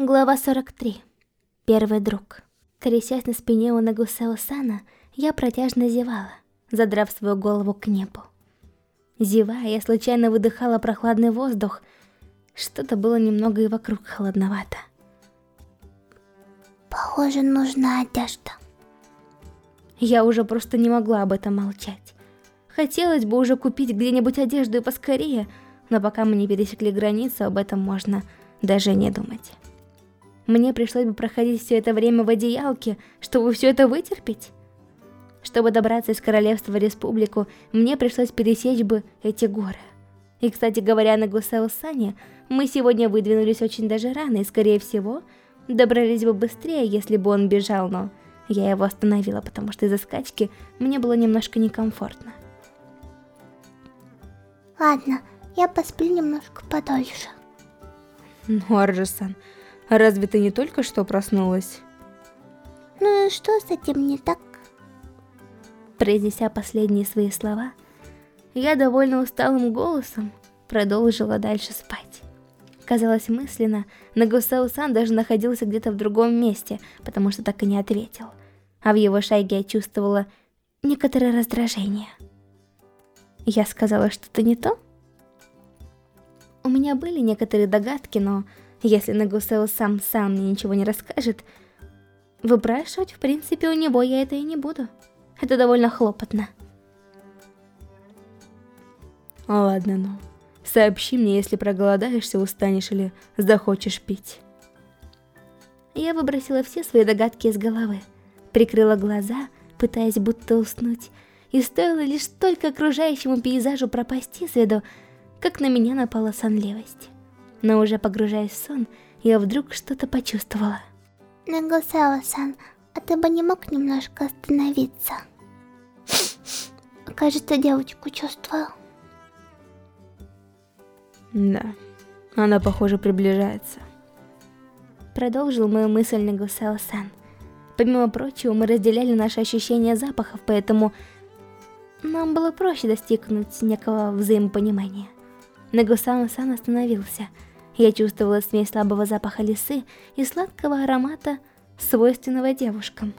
Глава 43. Первый друг. Трясясь на спине у Нагусео Сана, я протяжно зевала, задрав свою голову к небу. Зевая, я случайно выдыхала прохладный воздух. Что-то было немного и вокруг холодновато. Похоже, нужна одежда. Я уже просто не могла об этом молчать. Хотелось бы уже купить где-нибудь одежду и поскорее, но пока мы не пересекли границу, об этом можно даже не думать. Мне пришлось бы проходить все это время в одеялке, чтобы все это вытерпеть. Чтобы добраться из королевства в республику, мне пришлось пересечь бы эти горы. И, кстати говоря, на Гусаусане мы сегодня выдвинулись очень даже рано, и, скорее всего, добрались бы быстрее, если бы он бежал, но я его остановила, потому что из-за скачки мне было немножко некомфортно. Ладно, я посплю немножко подольше. Ну, Арджисан, Разве ты не только что проснулась? Ну и что с этим не так? Произнеся последние свои слова, я довольно усталым голосом продолжила дальше спать. Казалось мысленно, Нагусау-сан даже находился где-то в другом месте, потому что так и не ответил. А в его шайге я чувствовала некоторое раздражение. Я сказала что-то не то? У меня были некоторые догадки, но если Нагусео сам сам мне ничего не расскажет, выпрашивать, в принципе, у него я это и не буду. Это довольно хлопотно. Ладно, ну. Сообщи мне, если проголодаешься, устанешь или захочешь пить. Я выбросила все свои догадки из головы, прикрыла глаза, пытаясь будто уснуть, и стоило лишь только окружающему пейзажу пропасть из виду, как на меня напала сонливость но уже погружаясь в сон, я вдруг что-то почувствовала. Нагасава-сан, а ты бы не мог немножко остановиться? Кажется, девочку чувствую. Да, она, похоже, приближается. Продолжил мою мысль Нагусао-сан. Помимо прочего, мы разделяли наши ощущения запахов, поэтому нам было проще достигнуть некого взаимопонимания. Нагусао-сан остановился — я чувствовала смесь слабого запаха лисы и сладкого аромата, свойственного девушкам.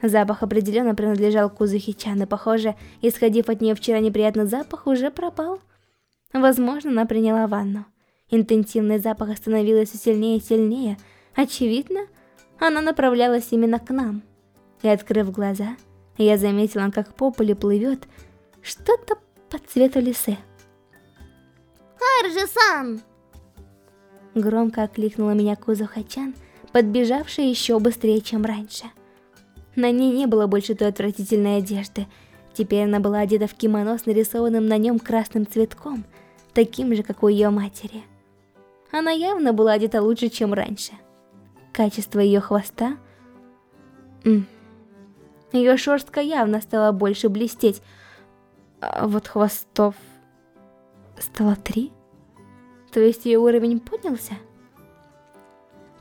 Запах определенно принадлежал Кузухи-чан, и, похоже, исходив от нее вчера неприятный запах, уже пропал. Возможно, она приняла ванну. Интенсивный запах становился сильнее и сильнее. Очевидно, она направлялась именно к нам. И, открыв глаза, я заметила, как по полю плывет что-то по цвету лисы. Аржи-сан! Громко окликнула меня Кузухачан, подбежавшая еще быстрее, чем раньше. На ней не было больше той отвратительной одежды. Теперь она была одета в кимоно с нарисованным на нем красным цветком, таким же, как у ее матери. Она явно была одета лучше, чем раньше. Качество ее хвоста... Ее шерстка явно стала больше блестеть, а вот хвостов стало три. То есть ее уровень поднялся?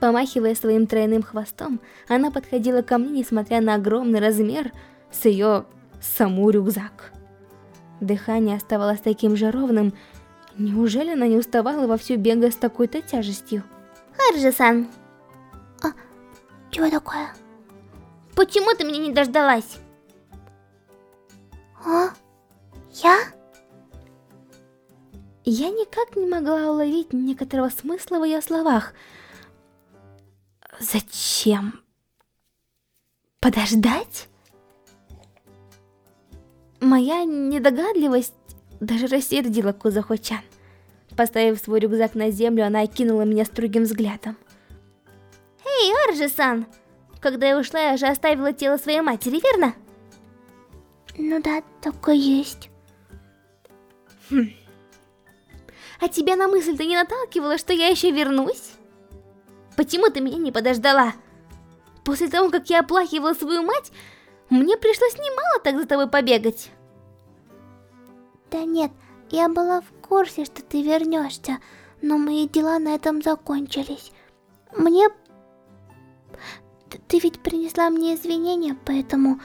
Помахивая своим тройным хвостом, она подходила ко мне, несмотря на огромный размер с ее саму рюкзак. Дыхание оставалось таким же ровным. Неужели она не уставала вовсю бегать с такой-то тяжестью? Харджи-сан. А, чего такое? Почему ты меня не дождалась? А? Я? Я никак не могла уловить некоторого смысла в ее словах. Зачем? Подождать? Моя недогадливость даже рассердила Кузахочан. Поставив свой рюкзак на землю, она окинула меня строгим взглядом. «Эй, Аржи-сан! Когда я ушла, я же оставила тело своей матери, верно?» «Ну да, такое есть». Хм. А тебя на мысль-то не наталкивала, что я еще вернусь? Почему ты меня не подождала? После того, как я оплакивала свою мать, мне пришлось немало так за тобой побегать. Да нет, я была в курсе, что ты вернешься, но мои дела на этом закончились. Мне... Ты, ведь принесла мне извинения, поэтому...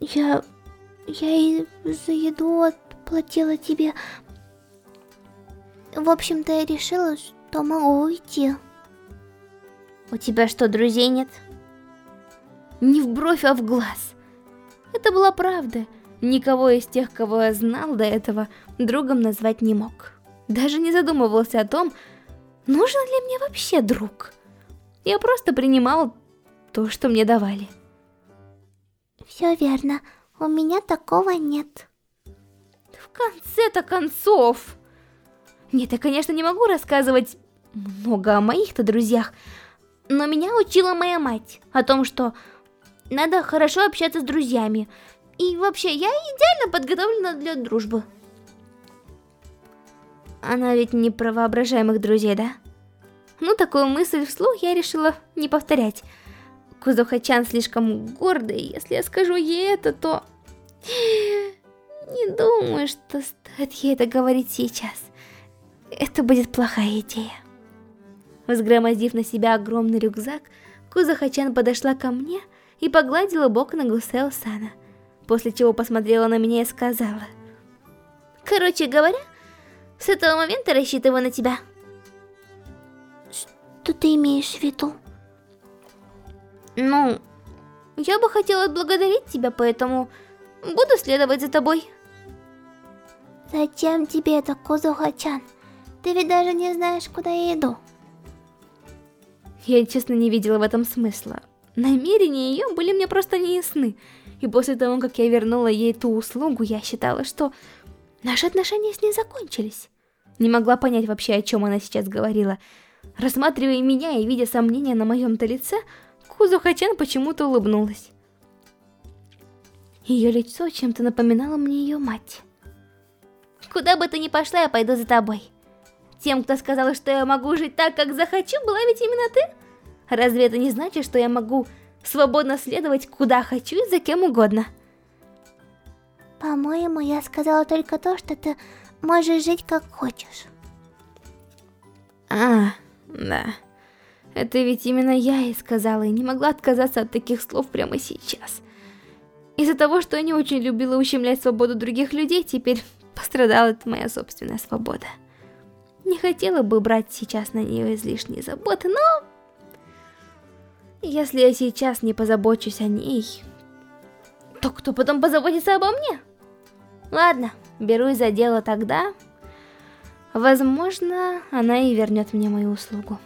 Я... Я и за еду платила тебе. В общем-то, я решила, то могу уйти. У тебя что, друзей нет? Не в бровь, а в глаз. Это была правда. Никого из тех, кого я знал до этого, другом назвать не мог. Даже не задумывался о том, нужен ли мне вообще друг. Я просто принимал то, что мне давали. Все верно, у меня такого нет. Конце-то концов... Нет, я, конечно, не могу рассказывать много о моих-то друзьях, но меня учила моя мать о том, что надо хорошо общаться с друзьями. И вообще, я идеально подготовлена для дружбы. Она ведь не про воображаемых друзей, да? Ну, такую мысль вслух я решила не повторять. Кузухачан слишком гордый, если я скажу ей это, то... Не думаю, что стоит ей это говорить сейчас. Это будет плохая идея. Взгромоздив на себя огромный рюкзак, Кузахачан подошла ко мне и погладила бок на Гусео Сана, после чего посмотрела на меня и сказала. Короче говоря, с этого момента рассчитываю на тебя. Что ты имеешь в виду? Ну, я бы хотела отблагодарить тебя, поэтому буду следовать за тобой. Зачем тебе это, Кузухачан? Ты ведь даже не знаешь, куда я иду. Я, честно, не видела в этом смысла. Намерения ее были мне просто неясны. И после того, как я вернула ей ту услугу, я считала, что наши отношения с ней закончились. Не могла понять вообще, о чем она сейчас говорила. Рассматривая меня и видя сомнения на моем-то лице, Кузухачан почему-то улыбнулась. Ее лицо чем-то напоминало мне ее мать. «Куда бы ты ни пошла, я пойду за тобой. Тем, кто сказал, что я могу жить так, как захочу, была ведь именно ты? Разве это не значит, что я могу свободно следовать куда хочу и за кем угодно? По-моему, я сказала только то, что ты можешь жить как хочешь. А, да. Это ведь именно я и сказала, и не могла отказаться от таких слов прямо сейчас. Из-за того, что я не очень любила ущемлять свободу других людей, теперь пострадала моя собственная свобода. Не хотела бы брать сейчас на нее излишние заботы, но... Если я сейчас не позабочусь о ней, то кто потом позаботится обо мне? Ладно, берусь за дело тогда. Возможно, она и вернет мне мою услугу.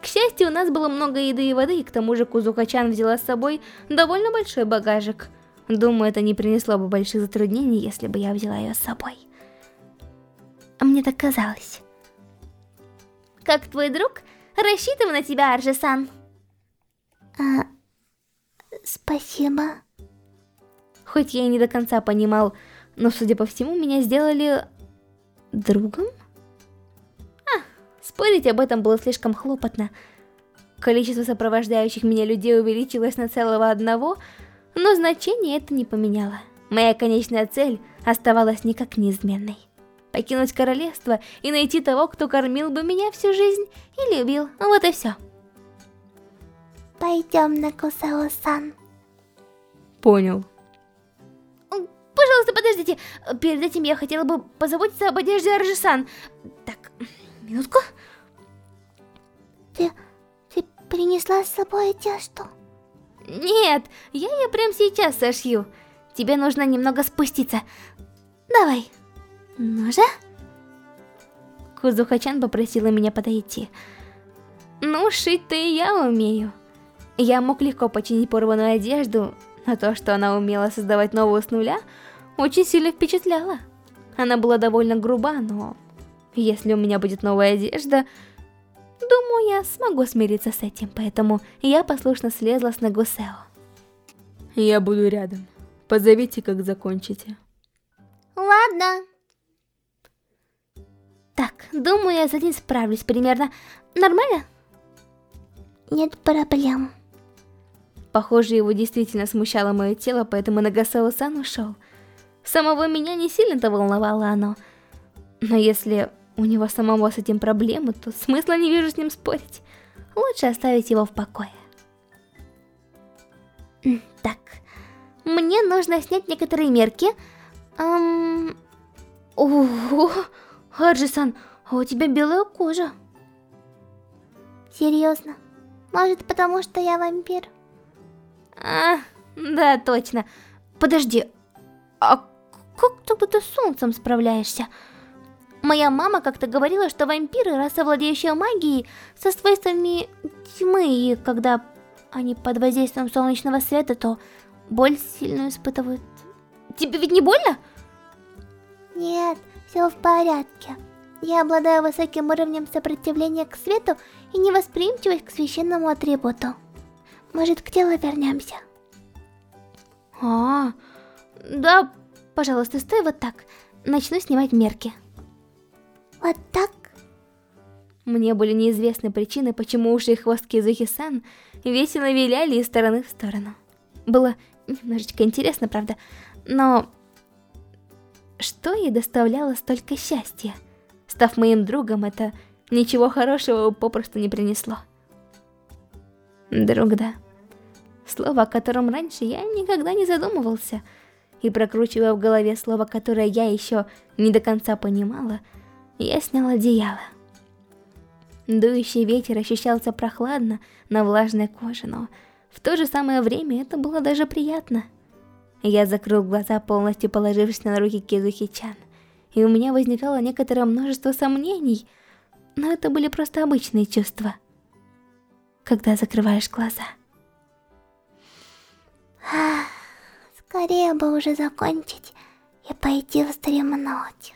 К счастью, у нас было много еды и воды, и к тому же Кузукачан взяла с собой довольно большой багажик. Думаю, это не принесло бы больших затруднений, если бы я взяла ее с собой. Мне так казалось. Как твой друг, рассчитываю на тебя, Аржи-сан. А, спасибо. Хоть я и не до конца понимал, но, судя по всему, меня сделали... другом? А, спорить об этом было слишком хлопотно. Количество сопровождающих меня людей увеличилось на целого одного, но значение это не поменяло. Моя конечная цель оставалась никак неизменной покинуть королевство и найти того, кто кормил бы меня всю жизнь и любил. Вот и все. Пойдем на Кусао-сан. Понял. Пожалуйста, подождите. Перед этим я хотела бы позаботиться об одежде Аржи-сан. Так, минутку. Ты... ты принесла с собой одежду? Нет, я ее прямо сейчас сошью. Тебе нужно немного спуститься. Давай. Ну же? Кузухачан попросила меня подойти. Ну, шить-то и я умею. Я мог легко починить порванную одежду, но то, что она умела создавать новую с нуля, очень сильно впечатляло. Она была довольно груба, но если у меня будет новая одежда, думаю, я смогу смириться с этим, поэтому я послушно слезла с Нагусео. Я буду рядом. Позовите, как закончите. Ладно. Так, думаю, я за день справлюсь примерно. Нормально? Нет проблем. Похоже, его действительно смущало мое тело, поэтому Нагасао-сан ушел. Самого меня не сильно-то волновало оно. Но если у него самого с этим проблемы, то смысла не вижу с ним спорить. Лучше оставить его в покое. Так, мне нужно снять некоторые мерки. Эм... Ого... Хаджи-сан, а у тебя белая кожа. Серьезно? Может, потому что я вампир? А, да, точно. Подожди, а как ты с солнцем справляешься? Моя мама как-то говорила, что вампиры, раса владеющая магией, со свойствами тьмы, и когда они под воздействием солнечного света, то боль сильно испытывают. Тебе ведь не больно? Нет, все в порядке. Я обладаю высоким уровнем сопротивления к свету и невосприимчивость к священному атрибуту. Может, к телу вернемся? А, да, пожалуйста, стой вот так. Начну снимать мерки. Вот так? Мне были неизвестны причины, почему уши и хвост Кизухи-сан весело виляли из стороны в сторону. Было немножечко интересно, правда, но... Что ей доставляло столько счастья? Став моим другом, это ничего хорошего попросту не принесло. Друг, да. Слово, о котором раньше я никогда не задумывался. И прокручивая в голове слово, которое я еще не до конца понимала, я снял одеяло. Дующий ветер ощущался прохладно на влажной коже, но в то же самое время это было даже приятно. Я закрыл глаза, полностью положившись на руки Кизухи-чан, и у меня возникало некоторое множество сомнений, но это были просто обычные чувства, когда закрываешь глаза. Скорее бы уже закончить и пойти вздремнуть.